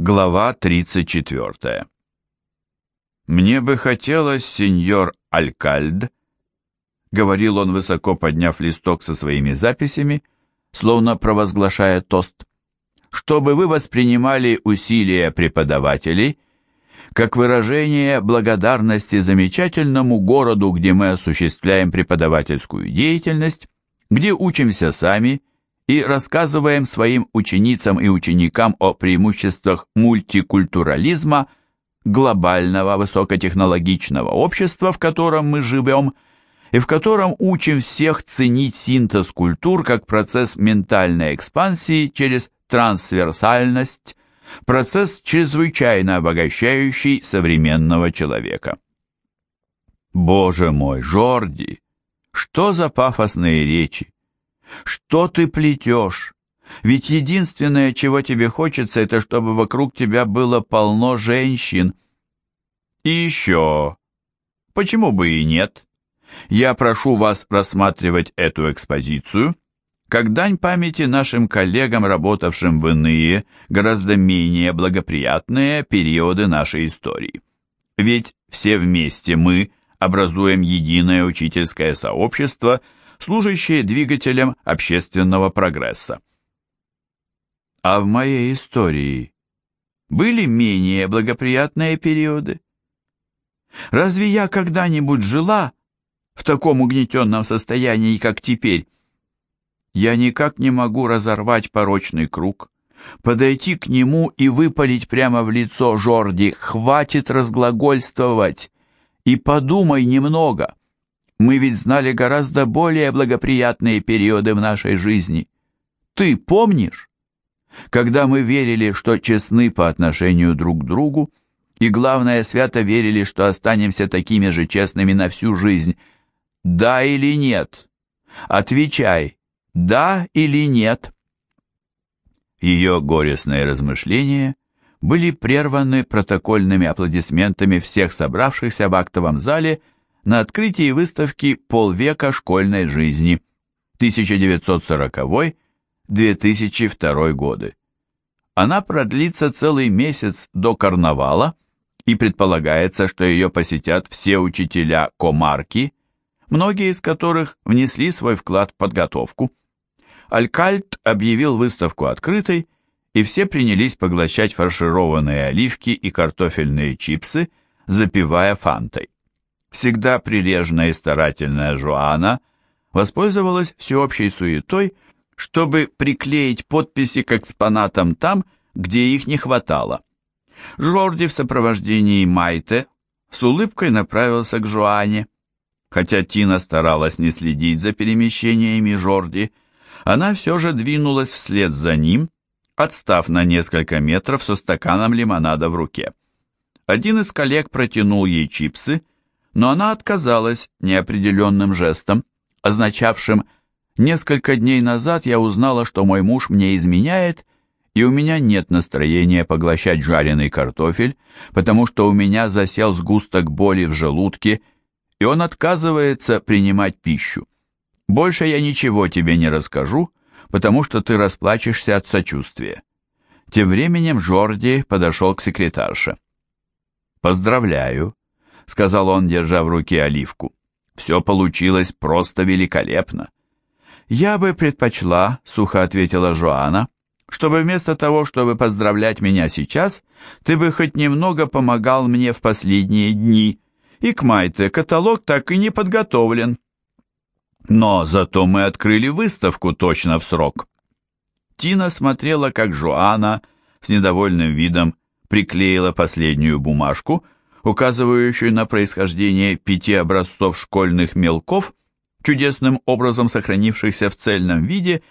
Глава 34. «Мне бы хотелось, сеньор Алькальд», — говорил он, высоко подняв листок со своими записями, словно провозглашая тост, «чтобы вы воспринимали усилия преподавателей как выражение благодарности замечательному городу, где мы осуществляем преподавательскую деятельность, где учимся сами и рассказываем своим ученицам и ученикам о преимуществах мультикультурализма, глобального высокотехнологичного общества, в котором мы живем, и в котором учим всех ценить синтез культур как процесс ментальной экспансии через трансверсальность, процесс, чрезвычайно обогащающий современного человека. Боже мой, Жорди, что за пафосные речи! Что ты плетешь? Ведь единственное, чего тебе хочется, это чтобы вокруг тебя было полно женщин. И еще... Почему бы и нет? Я прошу вас рассматривать эту экспозицию как дань памяти нашим коллегам, работавшим в иные, гораздо менее благоприятные периоды нашей истории. Ведь все вместе мы образуем единое учительское сообщество – служащие двигателем общественного прогресса. А в моей истории были менее благоприятные периоды? Разве я когда-нибудь жила в таком угнетенном состоянии, как теперь? Я никак не могу разорвать порочный круг, подойти к нему и выпалить прямо в лицо Жорди «Хватит разглагольствовать и подумай немного». Мы ведь знали гораздо более благоприятные периоды в нашей жизни. Ты помнишь? Когда мы верили, что честны по отношению друг к другу, и, главное, свято верили, что останемся такими же честными на всю жизнь. Да или нет? Отвечай, да или нет? Ее горестные размышления были прерваны протокольными аплодисментами всех собравшихся в актовом зале на открытии выставки «Полвека школьной жизни» 1940-2002 годы. Она продлится целый месяц до карнавала, и предполагается, что ее посетят все учителя комарки, многие из которых внесли свой вклад в подготовку. Алькальт объявил выставку открытой, и все принялись поглощать фаршированные оливки и картофельные чипсы, запивая фантой. Всегда прилежная и старательная Жоана воспользовалась всеобщей суетой, чтобы приклеить подписи к экспонатам там, где их не хватало. Жорди в сопровождении Майте с улыбкой направился к Жоане. Хотя Тина старалась не следить за перемещениями Жорди, она все же двинулась вслед за ним, отстав на несколько метров со стаканом лимонада в руке. Один из коллег протянул ей чипсы, но она отказалась неопределенным жестом, означавшим «несколько дней назад я узнала, что мой муж мне изменяет, и у меня нет настроения поглощать жареный картофель, потому что у меня засел сгусток боли в желудке, и он отказывается принимать пищу. Больше я ничего тебе не расскажу, потому что ты расплачешься от сочувствия». Тем временем Жорди подошел к секретарше. «Поздравляю сказал он, держа в руке оливку. Все получилось просто великолепно. Я бы предпочла, сухо ответила Жоана, чтобы вместо того, чтобы поздравлять меня сейчас, ты бы хоть немного помогал мне в последние дни. И к Майте каталог так и не подготовлен. Но зато мы открыли выставку точно в срок. Тина смотрела, как Жоана с недовольным видом приклеила последнюю бумажку, указывающую на происхождение пяти образцов школьных мелков, чудесным образом сохранившихся в цельном виде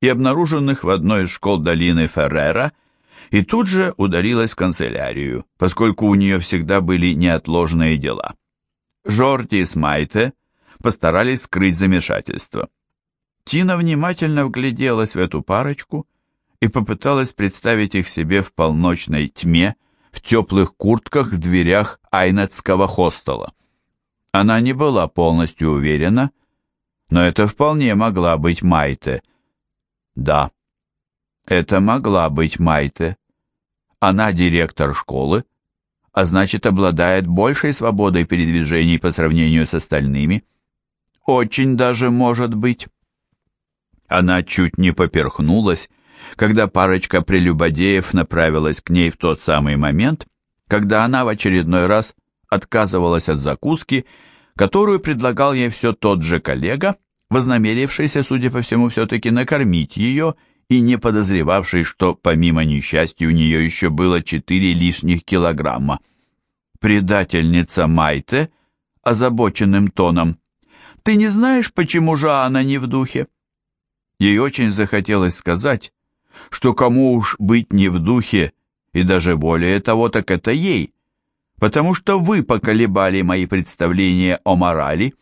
и обнаруженных в одной из школ долины Феррера, и тут же ударилась в канцелярию, поскольку у нее всегда были неотложные дела. Жорти и Смайте постарались скрыть замешательство. Тина внимательно вгляделась в эту парочку и попыталась представить их себе в полночной тьме, в теплых куртках в дверях Айнетского хостела. Она не была полностью уверена, но это вполне могла быть Майте. Да, это могла быть Майте. Она директор школы, а значит обладает большей свободой передвижений по сравнению с остальными. Очень даже может быть. Она чуть не поперхнулась, когда парочка прелюбодеев направилась к ней в тот самый момент, когда она в очередной раз отказывалась от закуски, которую предлагал ей все тот же коллега, вознамерившийся, судя по всему, все-таки накормить ее и не подозревавший, что помимо несчастья у нее еще было четыре лишних килограмма. Предательница Майте озабоченным тоном. «Ты не знаешь, почему же она не в духе?» Ей очень захотелось сказать, что кому уж быть не в духе, и даже более того, так это ей, потому что вы поколебали мои представления о морали,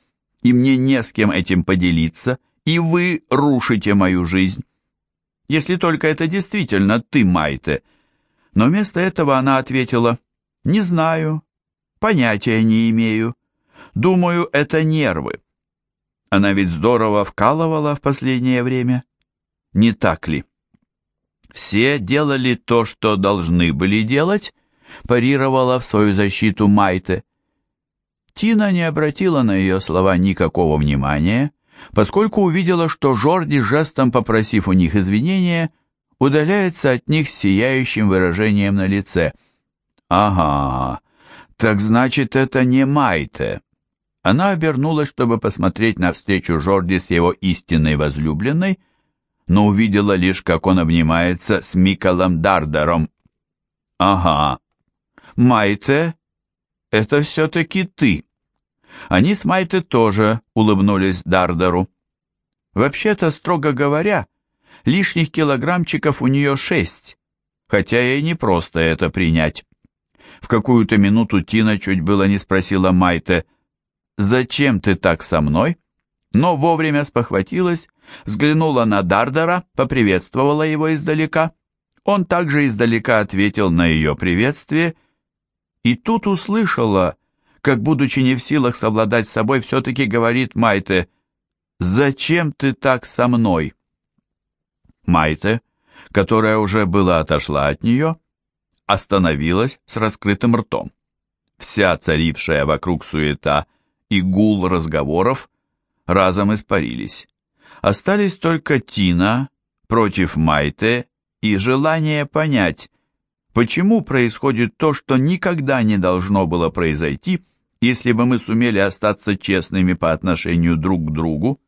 и мне не с кем этим поделиться, и вы рушите мою жизнь. Если только это действительно ты, Майте. Но вместо этого она ответила, не знаю, понятия не имею. Думаю, это нервы. Она ведь здорово вкалывала в последнее время. Не так ли? Все делали то, что должны были делать, парировала в свою защиту Майте. Тина не обратила на ее слова никакого внимания, поскольку увидела, что Жорди, жестом попросив у них извинения, удаляется от них с сияющим выражением на лице. «Ага, так значит, это не Майте». Она обернулась, чтобы посмотреть навстречу Жорди с его истинной возлюбленной, но увидела лишь, как он обнимается с Миколом Дардером. «Ага, Майте, это все-таки ты». Они с Майте тоже улыбнулись Дардеру. Вообще-то, строго говоря, лишних килограммчиков у нее шесть, хотя ей не просто это принять. В какую-то минуту Тина чуть было не спросила Майте, «Зачем ты так со мной?» но вовремя спохватилась, взглянула на Дардера, поприветствовала его издалека. Он также издалека ответил на ее приветствие, и тут услышала, как, будучи не в силах совладать с собой, все-таки говорит Майте, «Зачем ты так со мной?» Майте, которая уже была отошла от нее, остановилась с раскрытым ртом. Вся царившая вокруг суета и гул разговоров разом испарились. Остались только Тина против Майте и желание понять, почему происходит то, что никогда не должно было произойти, если бы мы сумели остаться честными по отношению друг к другу.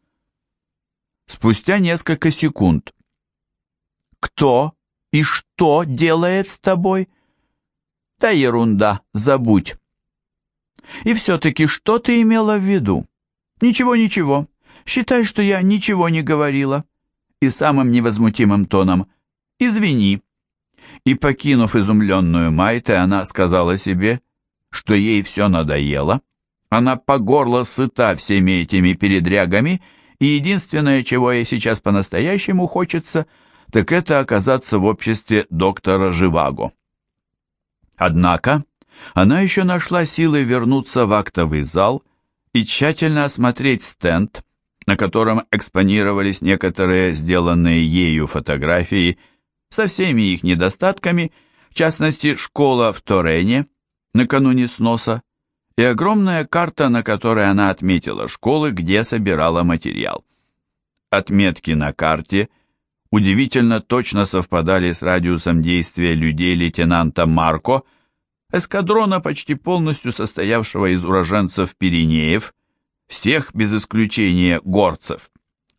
Спустя несколько секунд. «Кто и что делает с тобой?» «Да ерунда, забудь». «И все-таки что ты имела в виду?» «Ничего, ничего. Считай, что я ничего не говорила». И самым невозмутимым тоном «Извини». И, покинув изумленную Майте, она сказала себе, что ей все надоело. Она по горло сыта всеми этими передрягами, и единственное, чего ей сейчас по-настоящему хочется, так это оказаться в обществе доктора Живаго. Однако она еще нашла силы вернуться в актовый зал и тщательно осмотреть стенд, на котором экспонировались некоторые сделанные ею фотографии со всеми их недостатками, в частности, школа в Торене накануне сноса и огромная карта, на которой она отметила школы, где собирала материал. Отметки на карте удивительно точно совпадали с радиусом действия людей лейтенанта Марко, эскадрона, почти полностью состоявшего из уроженцев Пиренеев, всех без исключения горцев,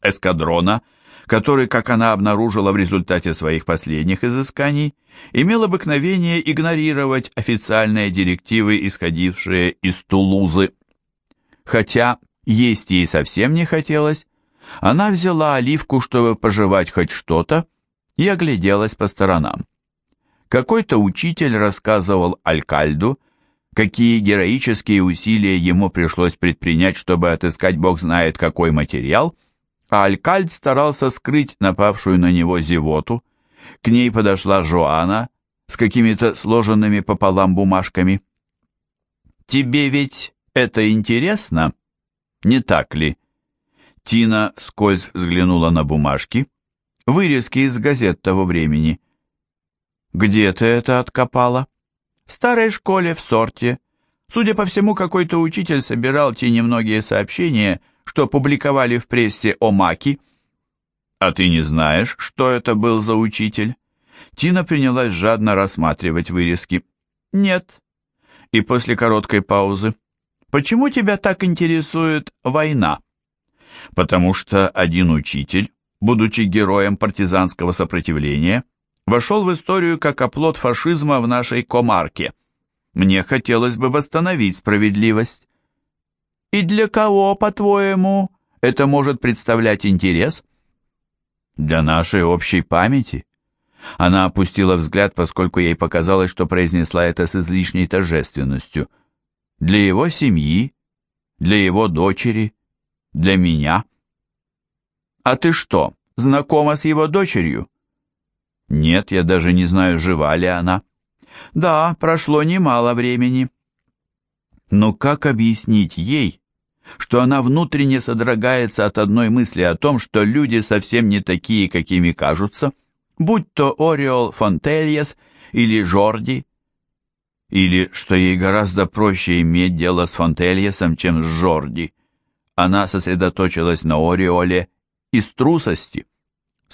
эскадрона, который, как она обнаружила в результате своих последних изысканий, имел обыкновение игнорировать официальные директивы, исходившие из Тулузы. Хотя есть ей совсем не хотелось, она взяла оливку, чтобы пожевать хоть что-то, и огляделась по сторонам. Какой-то учитель рассказывал Алькальду, какие героические усилия ему пришлось предпринять, чтобы отыскать бог знает какой материал, а Алькальд старался скрыть напавшую на него зевоту. К ней подошла Жоана с какими-то сложенными пополам бумажками. «Тебе ведь это интересно, не так ли?» Тина вскользь взглянула на бумажки, вырезки из газет того времени. Где ты это откопала? В старой школе в сорте. Судя по всему, какой-то учитель собирал те немногие сообщения, что публиковали в прессе о Маки. А ты не знаешь, что это был за учитель? Тина принялась жадно рассматривать вырезки. Нет. И после короткой паузы. Почему тебя так интересует война? Потому что один учитель, будучи героем партизанского сопротивления, вошел в историю как оплот фашизма в нашей комарке. Мне хотелось бы восстановить справедливость. И для кого, по-твоему, это может представлять интерес? Для нашей общей памяти. Она опустила взгляд, поскольку ей показалось, что произнесла это с излишней торжественностью. Для его семьи, для его дочери, для меня. А ты что, знакома с его дочерью? Нет, я даже не знаю, жива ли она. Да, прошло немало времени. Но как объяснить ей, что она внутренне содрогается от одной мысли о том, что люди совсем не такие, какими кажутся, будь то Ориол Фонтельес или Жорди, или что ей гораздо проще иметь дело с Фонтельесом, чем с Жорди. Она сосредоточилась на Ориоле из трусости.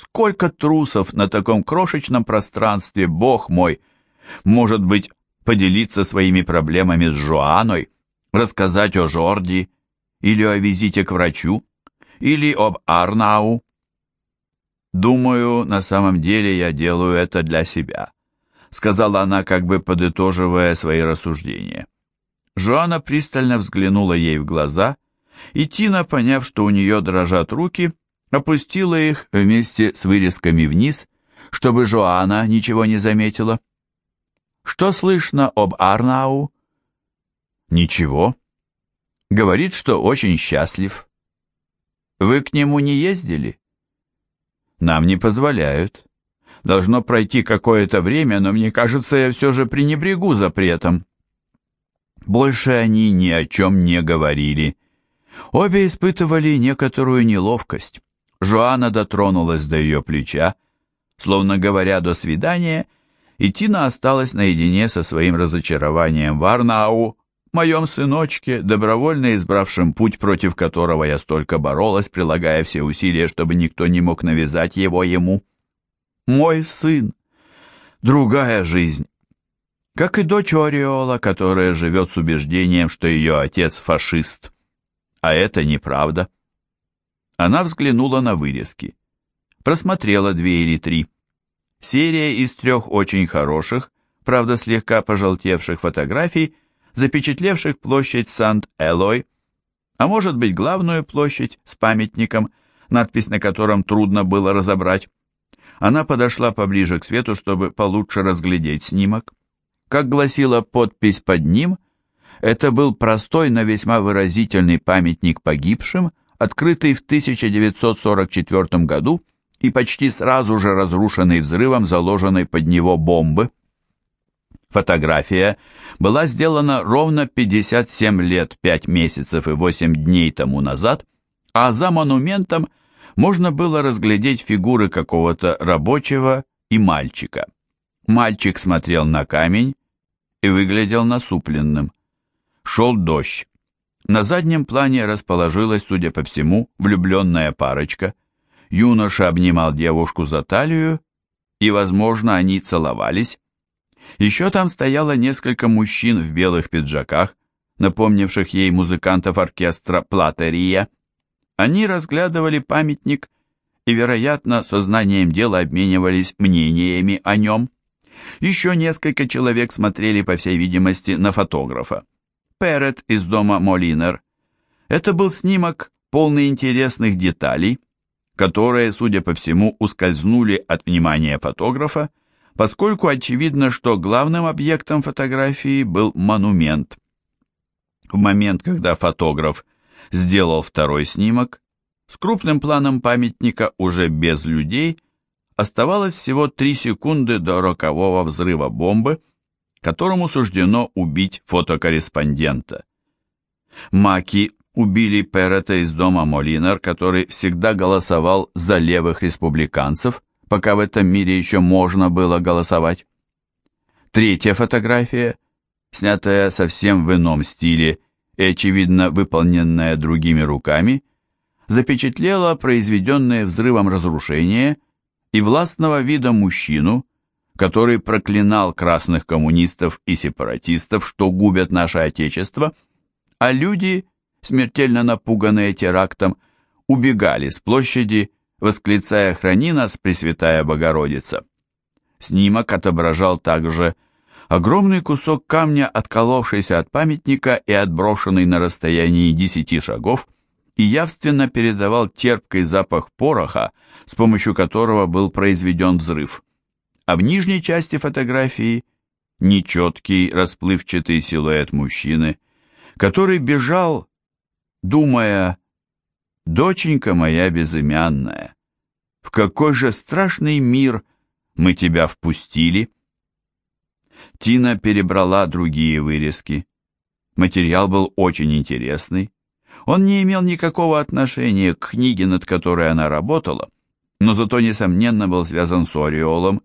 Сколько трусов на таком крошечном пространстве, бог мой! Может быть, поделиться своими проблемами с Жоаной, рассказать о Жорди, или о визите к врачу, или об Арнау. Думаю, на самом деле я делаю это для себя, сказала она, как бы подытоживая свои рассуждения. Жоанна пристально взглянула ей в глаза, и Тина, поняв, что у нее дрожат руки, опустила их вместе с вырезками вниз, чтобы Жоанна ничего не заметила. «Что слышно об Арнау?» «Ничего. Говорит, что очень счастлив. Вы к нему не ездили?» «Нам не позволяют. Должно пройти какое-то время, но мне кажется, я все же пренебрегу запретом». Больше они ни о чем не говорили. Обе испытывали некоторую неловкость. Жоанна дотронулась до ее плеча, словно говоря «до свидания», и Тина осталась наедине со своим разочарованием в Арнау, моем сыночке, добровольно избравшем путь, против которого я столько боролась, прилагая все усилия, чтобы никто не мог навязать его ему. Мой сын. Другая жизнь. Как и дочь Ореола, которая живет с убеждением, что ее отец фашист. А это неправда. Она взглянула на вырезки. Просмотрела две или три. Серия из трех очень хороших, правда слегка пожелтевших фотографий, запечатлевших площадь Сант-Элой, а может быть главную площадь с памятником, надпись на котором трудно было разобрать. Она подошла поближе к свету, чтобы получше разглядеть снимок. Как гласила подпись под ним, это был простой, но весьма выразительный памятник погибшим, открытый в 1944 году и почти сразу же разрушенный взрывом заложенной под него бомбы. Фотография была сделана ровно 57 лет 5 месяцев и 8 дней тому назад, а за монументом можно было разглядеть фигуры какого-то рабочего и мальчика. Мальчик смотрел на камень и выглядел насупленным. Шел дождь. На заднем плане расположилась, судя по всему, влюбленная парочка. Юноша обнимал девушку за талию, и, возможно, они целовались. Еще там стояло несколько мужчин в белых пиджаках, напомнивших ей музыкантов оркестра «Платерия». Они разглядывали памятник и, вероятно, сознанием дела обменивались мнениями о нем. Еще несколько человек смотрели, по всей видимости, на фотографа. Перет из дома Молинер. Это был снимок, полный интересных деталей, которые, судя по всему, ускользнули от внимания фотографа, поскольку очевидно, что главным объектом фотографии был монумент. В момент, когда фотограф сделал второй снимок, с крупным планом памятника уже без людей оставалось всего 3 секунды до рокового взрыва бомбы, которому суждено убить фотокорреспондента. Маки убили Перета из дома Молинар, который всегда голосовал за левых республиканцев, пока в этом мире еще можно было голосовать. Третья фотография, снятая совсем в ином стиле и, очевидно, выполненная другими руками, запечатлела произведенное взрывом разрушение и властного вида мужчину, который проклинал красных коммунистов и сепаратистов, что губят наше Отечество, а люди, смертельно напуганные терактом, убегали с площади, восклицая «Храни нас, Пресвятая Богородица!». Снимок отображал также огромный кусок камня, отколовшийся от памятника и отброшенный на расстоянии десяти шагов, и явственно передавал терпкий запах пороха, с помощью которого был произведен взрыв. А в нижней части фотографии нечеткий расплывчатый силуэт мужчины, который бежал, думая «Доченька моя безымянная, в какой же страшный мир мы тебя впустили?» Тина перебрала другие вырезки. Материал был очень интересный. Он не имел никакого отношения к книге, над которой она работала, но зато, несомненно, был связан с Ореолом.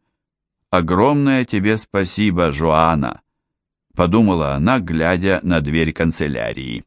«Огромное тебе спасибо, Жоана!» — подумала она, глядя на дверь канцелярии.